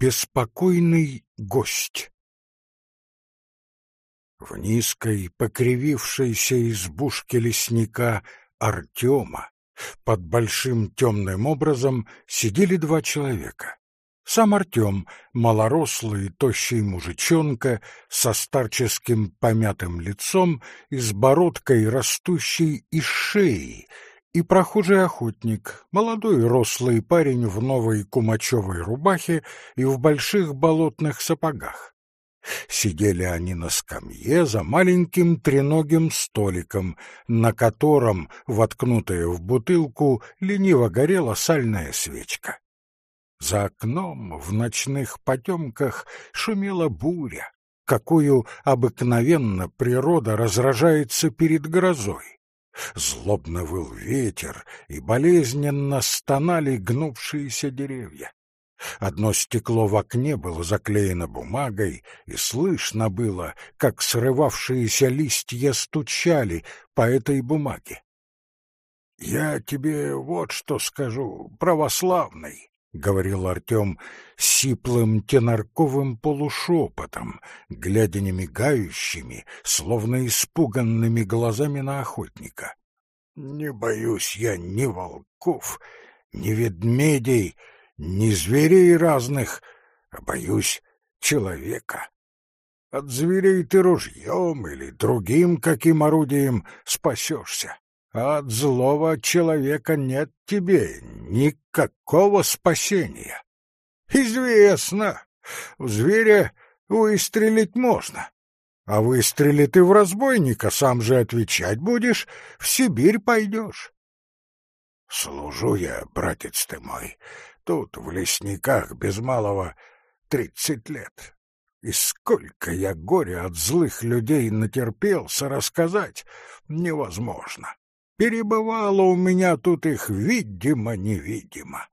Беспокойный гость В низкой, покривившейся избушке лесника Артема под большим темным образом сидели два человека. Сам Артем, малорослый, тощий мужичонка, со старческим помятым лицом и с бородкой, растущей из шеи, и прохожий охотник, молодой рослый парень в новой кумачевой рубахе и в больших болотных сапогах. Сидели они на скамье за маленьким треногим столиком, на котором, воткнутая в бутылку, лениво горела сальная свечка. За окном в ночных потемках шумела буря, какую обыкновенно природа разражается перед грозой. Злобно выл ветер, и болезненно стонали гнувшиеся деревья. Одно стекло в окне было заклеено бумагой, и слышно было, как срывавшиеся листья стучали по этой бумаге. — Я тебе вот что скажу, православный, — говорил Артем сиплым тенарковым полушепотом, глядя немигающими, словно испуганными глазами на охотника. — Не боюсь я ни волков, ни ведмедей, ни зверей разных, а боюсь человека. От зверей ты ружьем или другим каким орудием спасешься, а от злого человека нет тебе никакого спасения. Известно, у зверя выстрелить можно, а выстрели ты в разбойника, сам же отвечать будешь, в Сибирь пойдешь. Служу я, братец ты мой, Тут, в лесниках, без малого тридцать лет. И сколько я горя от злых людей натерпелся рассказать, невозможно. Перебывало у меня тут их видимо-невидимо.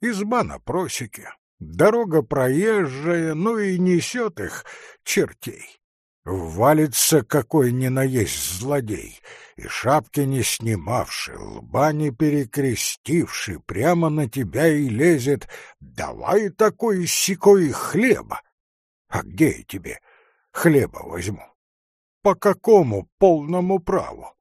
Изба на просеке, дорога проезжая, ну и несет их чертей. Валится какой ни на есть злодей, и шапки не снимавший, лба не перекрестивший, прямо на тебя и лезет «давай такой сикой хлеба». А где я тебе хлеба возьму? По какому полному праву?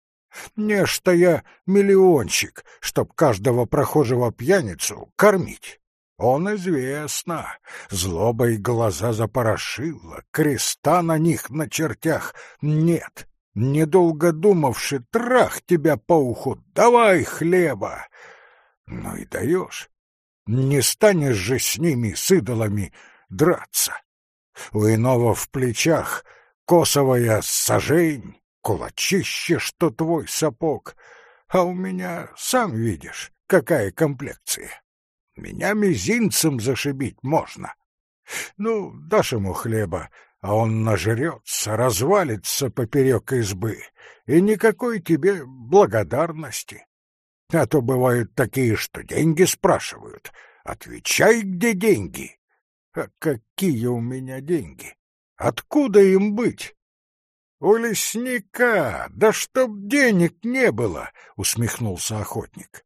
Не что я миллионщик, чтоб каждого прохожего пьяницу кормить. Он известно, злобой глаза запорошило, креста на них на чертях нет. Недолго думавши, трах тебя по уху, давай хлеба. Ну и даешь. Не станешь же с ними, с идолами, драться. У иного в плечах косовая сажень, кулачище, что твой сапог, а у меня, сам видишь, какая комплекция. Меня мизинцем зашибить можно. Ну, дашь ему хлеба, а он нажрется, развалится поперек избы, и никакой тебе благодарности. А то бывают такие, что деньги спрашивают. Отвечай, где деньги. А какие у меня деньги? Откуда им быть? У лесника, да чтоб денег не было, усмехнулся охотник.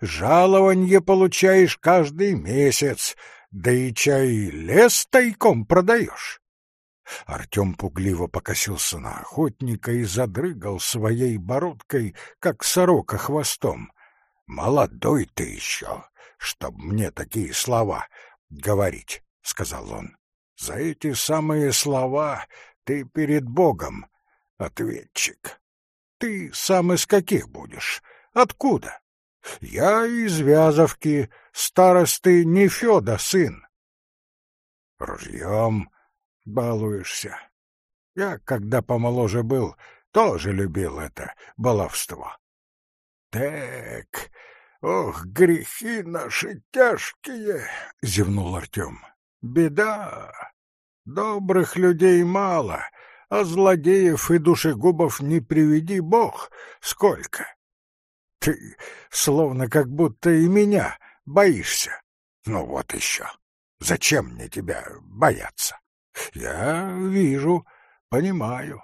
Жалованье получаешь каждый месяц, да и чай лес тайком продаешь. Артем пугливо покосился на охотника и задрыгал своей бородкой, как сорока хвостом. «Молодой ты еще, чтоб мне такие слова говорить», — сказал он. «За эти самые слова ты перед Богом ответчик. Ты сам из каких будешь? Откуда?» Я из Вязовки, старосты Нефёда сын. Ружьем балуешься. Я, когда помоложе был, тоже любил это баловство. Так, ох, грехи наши тяжкие, — зевнул Артем. Беда. Добрых людей мало, а злодеев и душегубов не приведи бог сколько. Ты словно как будто и меня боишься. Ну вот еще. Зачем мне тебя бояться? Я вижу, понимаю.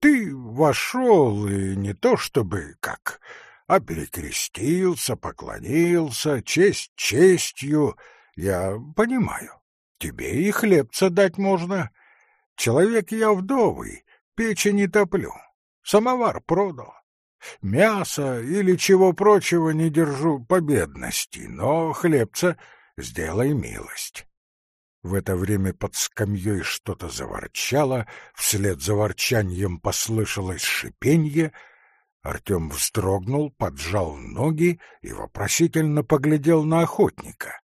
Ты вошел, и не то чтобы как, а перекрестился, поклонился, честь честью. Я понимаю. тебе и хлебца дать можно. Человек я вдовый, не топлю, самовар продал. Мясо или чего прочего не держу по бедности, но хлебца сделай милость. В это время под скамьей что-то заворчало, вслед за ворчаньем послышалось шипенье. Артем вздрогнул, поджал ноги и вопросительно поглядел на охотника. —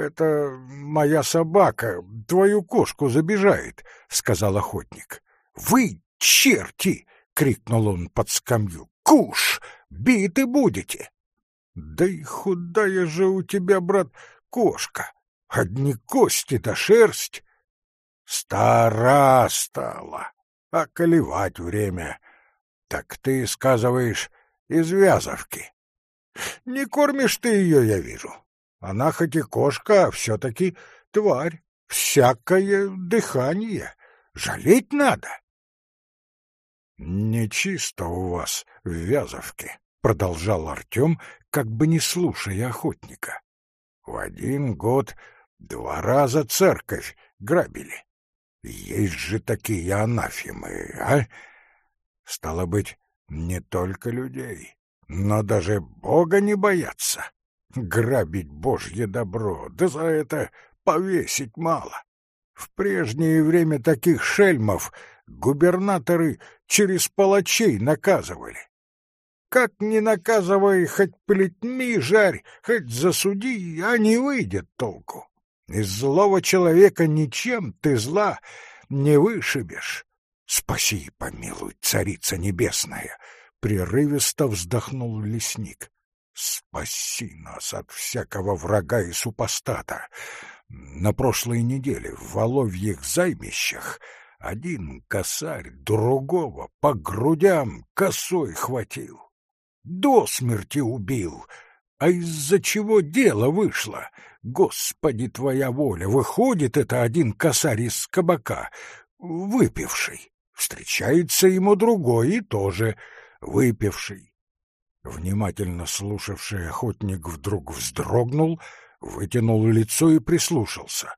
Это моя собака, твою кошку забежает, — сказал охотник. — Вы, черти! — крикнул он под скамью. — Куш! Биты будете! — Да и худая же у тебя, брат, кошка! Одни кости да шерсть. Стара стала, а колевать время. Так ты, сказываешь, из Вязовки. Не кормишь ты ее, я вижу. Она хоть и кошка, а все-таки тварь, всякое дыхание. Жалеть надо. «Нечисто у вас в Вязовке», — продолжал Артем, как бы не слушая охотника. «В один год Два раза церковь грабили. Есть же такие анафемы, а? Стало быть, не только людей, но даже Бога не боятся. Грабить Божье добро, да за это повесить мало. В прежнее время таких шельмов губернаторы через палачей наказывали. Как не наказывай, хоть плетьми жарь, хоть засуди, а не выйдет толку. Из злого человека ничем ты зла не вышибешь. Спаси и помилуй, царица небесная! Прерывисто вздохнул лесник. Спаси нас от всякого врага и супостата. На прошлой неделе в Воловьих займищах один косарь другого по грудям косой хватил. До смерти убил, а из-за чего дело вышло? Господи, твоя воля! Выходит это один косарь из кабака, выпивший. Встречается ему другой и тоже выпивший. Внимательно слушавший охотник вдруг вздрогнул, вытянул лицо и прислушался.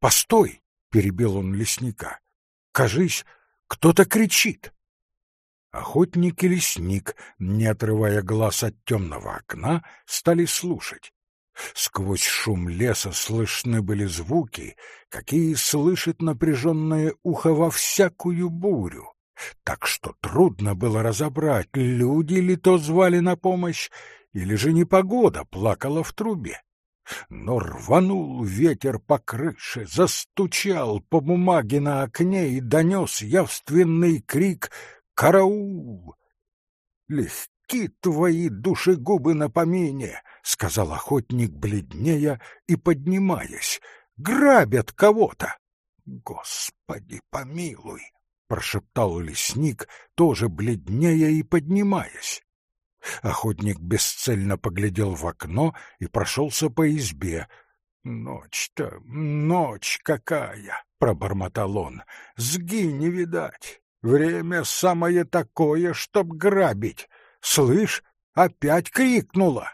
«Постой!» — перебил он лесника. «Кажись, кто-то кричит!» Охотник и лесник, не отрывая глаз от темного окна, стали слушать. Сквозь шум леса слышны были звуки, какие слышит напряженное ухо во всякую бурю. Так что трудно было разобрать, люди ли то звали на помощь, или же непогода плакала в трубе. Но рванул ветер по крыше, застучал по бумаге на окне и донес явственный крик Караул! Легки твои душегубы на помине, сказал охотник бледнее и поднимаясь. Грабят кого-то. Господи, помилуй, прошептал лесник, тоже бледнее и поднимаясь. Охотник бесцельно поглядел в окно и прошелся по избе. «Ночь-то, ночь какая!» — пробормотал он. «Сги не видать! Время самое такое, чтоб грабить. Слышь, опять крикнула.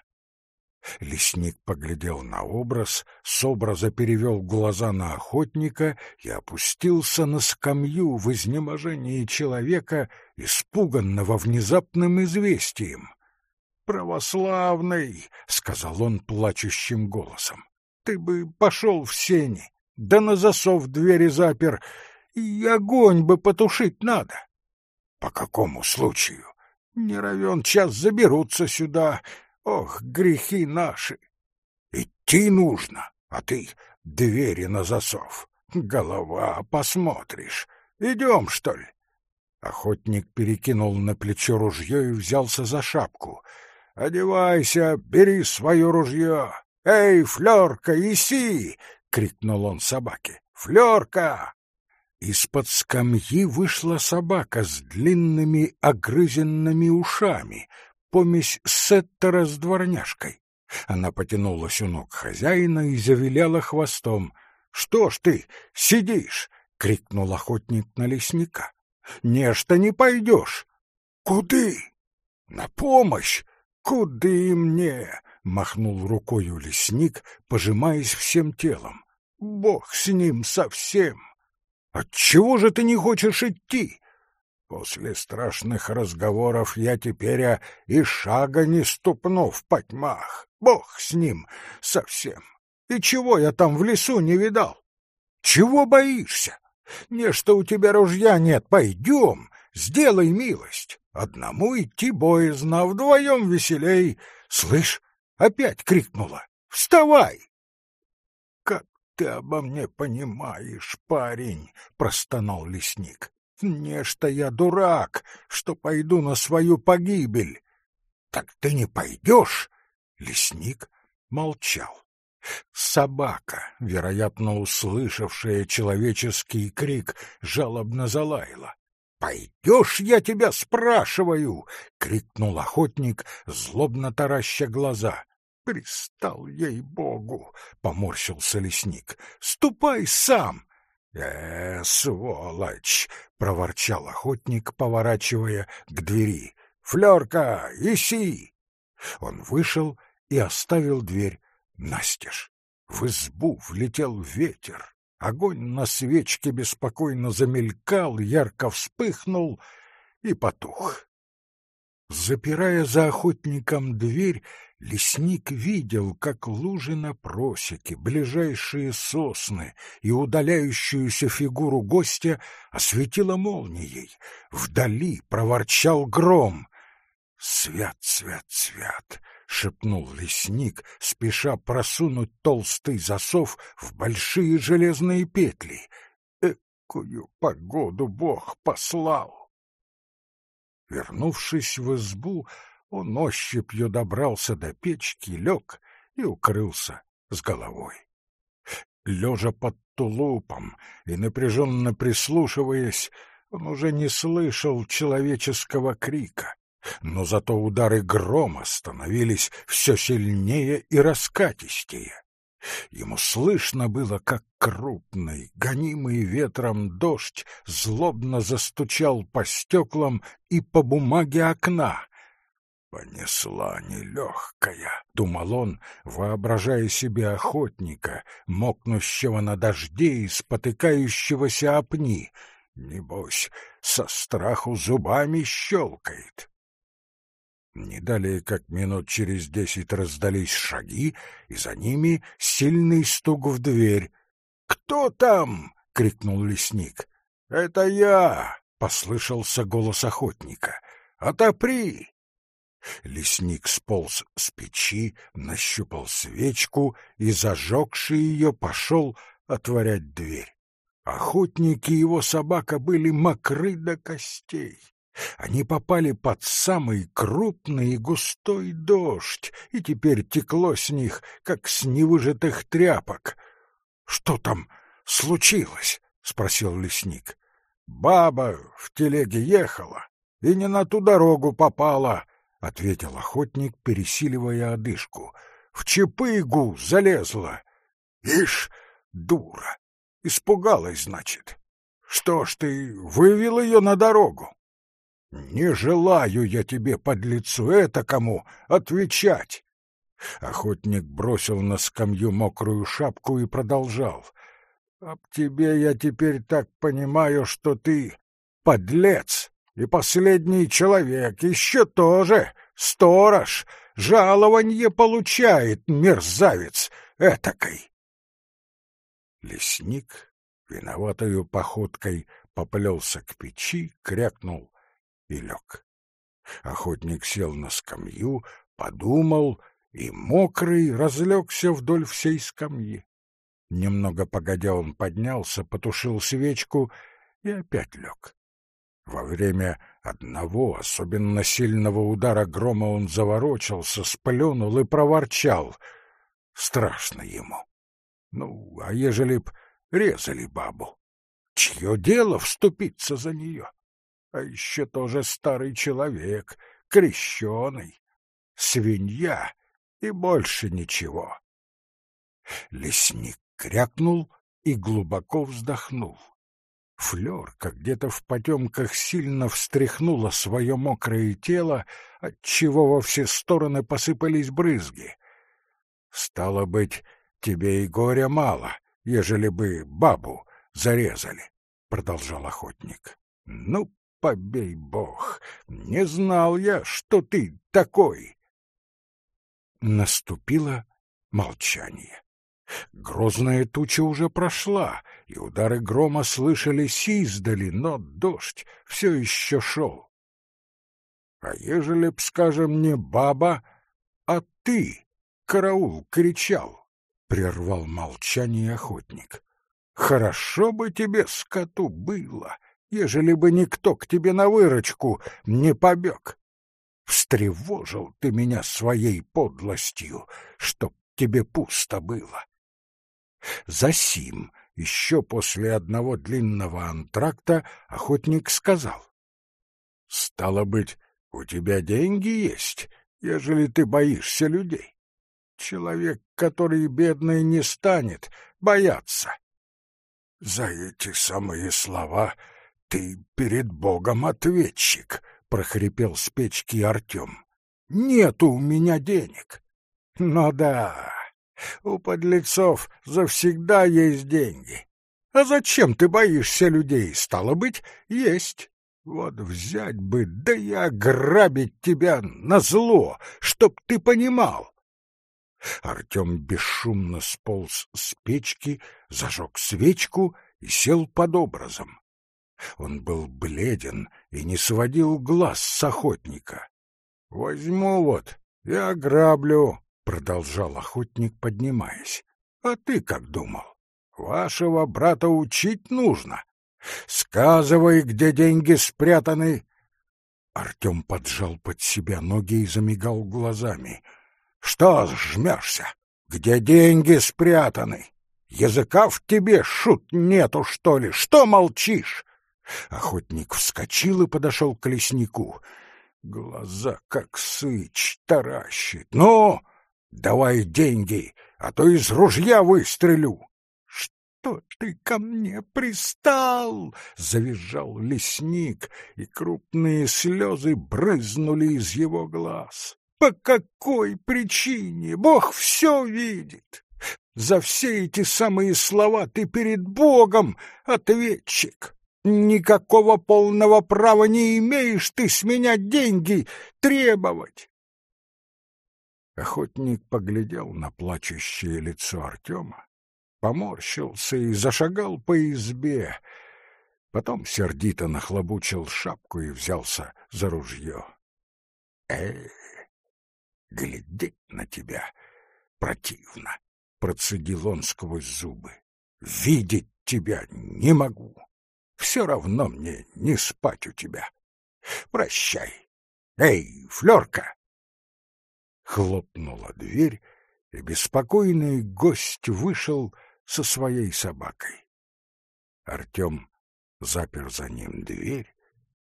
Лесник поглядел на образ, с образа перевел глаза на охотника и опустился на скамью в изнеможении человека, испуганного внезапным известием. «Православный!» — сказал он плачущим голосом. «Ты бы пошел в сени, да на засов двери запер, и огонь бы потушить надо. По какому случаю? Не равен час заберутся сюда. Ох, грехи наши! Идти нужно, а ты двери на засов. Голова, посмотришь. Идем, что ли? Охотник перекинул на плечо ружье и взялся за шапку. «Одевайся, бери свое ружье! Эй, Флёрка, иси!» — крикнул он собаке. «Флёрка, из-под скамьи вышла собака с длинными огрызенными ушами, помесь сеттера с дворняжкой. Она потянулась у ног хозяина и завиляла хвостом. — Что ж ты сидишь? — крикнул охотник на лесника. — Нечто не пойдешь. — Куды? — На помощь. — Куды мне? — махнул рукою лесник, пожимаясь всем телом. Бог с ним совсем. Отчего же ты не хочешь идти? После страшных разговоров я теперь а, и шага не ступну в потьмах. Бог с ним совсем. И чего я там в лесу не видал? Чего боишься? Не что у тебя ружья нет, пойдем, сделай милость. Одному идти боязно, а вдвоем веселей. Слышь, опять крикнула. Вставай! Как ты обо мне понимаешь, парень, простонал лесник. Нечто я дурак, что пойду на свою погибель. Так ты не пойдешь? Лесник молчал. Собака, вероятно, услышавшая человеческий крик, жалобно залаяла. «Пойдешь, я тебя спрашиваю!» — крикнул охотник, злобно тараща глаза. «Пристал ей-богу!» — поморщился лесник. «Ступай сам!» «Э, сволочь!» — проворчал охотник, поворачивая к двери. «Флёрка, иси!» Он вышел и оставил дверь настежь. В избу влетел ветер. Огонь на свечке беспокойно замелькал, ярко вспыхнул и потух. Запирая за охотником дверь, лесник видел, как лужи на просеке, ближайшие сосны и удаляющуюся фигуру гостя осветила молнией. Вдали проворчал гром. «Свят, свят, свят!» — шепнул лесник, спеша просунуть толстый засов в большие железные петли. «Экую погоду Бог послал!» Вернувшись в избу, он ощупью добрался до печки, лег и укрылся с головой. Лежа под тулупом и напряженно прислушиваясь, он уже не слышал человеческого крика но зато удары грома становились все сильнее и раскатистее. Ему слышно было, как крупный, гонимый ветром дождь злобно застучал по стеклам и по бумаге окна. «Понесла нелегкая», — думал он, воображая себе охотника, мокнущего на дожде и спотыкающегося о пни. Небось, со страху зубами щелкает. Не далее, как минут через десять раздались шаги, и за ними сильный стук в дверь. «Кто там?» — крикнул лесник. «Это я!» — послышался голос охотника. «Отопри!» Лесник сполз с печи, нащупал свечку и, зажегший ее, пошел отворять дверь. Охотники и его собака были мокры до костей. Они попали под самый крупный и густой дождь, и теперь текло с них, как с невыжатых тряпок. — Что там случилось? — спросил лесник. — Баба в телеге ехала и не на ту дорогу попала, — ответил охотник, пересиливая одышку. — В чепыгу залезла. — Ишь, дура! Испугалась, значит. Что ж ты вывел ее на дорогу? Не желаю я тебе, под лицо это кому отвечать. Охотник бросил на скамью мокрую шапку и продолжал. Об тебе я теперь так понимаю, что ты подлец и последний человек, еще тоже сторож, жалованье получает мерзавец этакой. Лесник, виноватою походкой, поплелся к печи, крякнул и лег. Охотник сел на скамью, подумал, и мокрый разлегся вдоль всей скамьи. Немного погодя он поднялся, потушил свечку и опять лег. Во время одного особенно сильного удара грома он заворочился, сплюнул и проворчал. Страшно ему. Ну, а ежели б резали бабу? Чье дело вступиться за нее? А еще тоже старый человек, крещеный, свинья и больше ничего. Лесник крякнул и глубоко вздохнул. Флёрка где-то в потемках сильно встряхнула свое мокрое тело, отчего во все стороны посыпались брызги. «Стало быть, тебе и горя мало», ежели бы бабу зарезали, — продолжал охотник. — Ну, побей бог, не знал я, что ты такой. Наступило молчание. Грозная туча уже прошла, и удары грома слышались издали, но дождь все еще шел. — А ежели б, скажем, не баба, а ты, караул, кричал, — прервал молчание охотник. — Хорошо бы тебе, скоту, было, ежели бы никто к тебе на выручку не побег. Встревожил ты меня своей подлостью, чтоб тебе пусто было. Засим, еще после одного длинного антракта, охотник сказал. — Стало быть, у тебя деньги есть, ежели ты боишься людей. Человек, который бедный не станет, бояться. За эти самые слова ты перед Богом ответчик, прохрипел с печки Артем. Нету у меня денег. Ну да, у подлецов завсегда есть деньги. А зачем ты боишься людей? Стало быть, есть. Вот взять бы, да и ограбить тебя на зло, чтоб ты понимал. Артем бесшумно сполз с печки, зажег свечку и сел под образом. Он был бледен и не сводил глаз с охотника. — Возьму вот и ограблю, — продолжал охотник, поднимаясь. — А ты как думал? Вашего брата учить нужно. Сказывай, где деньги спрятаны. Артем поджал под себя ноги и замигал глазами. — Что жмешься? Где деньги спрятаны? Языка в тебе, шут, нету, что ли? Что молчишь? Охотник вскочил и подошел к леснику. Глаза как сыч таращит. «Ну, давай деньги, а то из ружья выстрелю!» «Что ты ко мне пристал?» — завизжал лесник, и крупные слезы брызнули из его глаз. «По какой причине? Бог все видит!» За все эти самые слова ты перед Богом ответчик. Никакого полного права не имеешь ты с меня деньги требовать. Охотник поглядел на плачущее лицо Артема, поморщился и зашагал по избе. Потом сердито нахлобучил шапку и взялся за ружье. Э, глядеть на тебя противно, процедил он сквозь зубы. Видеть тебя не могу. Все равно мне не спать у тебя. Прощай. Эй, Флёрка!» Хлопнула дверь, и беспокойный гость вышел со своей собакой. Артем запер за ним дверь,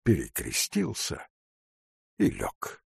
перекрестился и лег.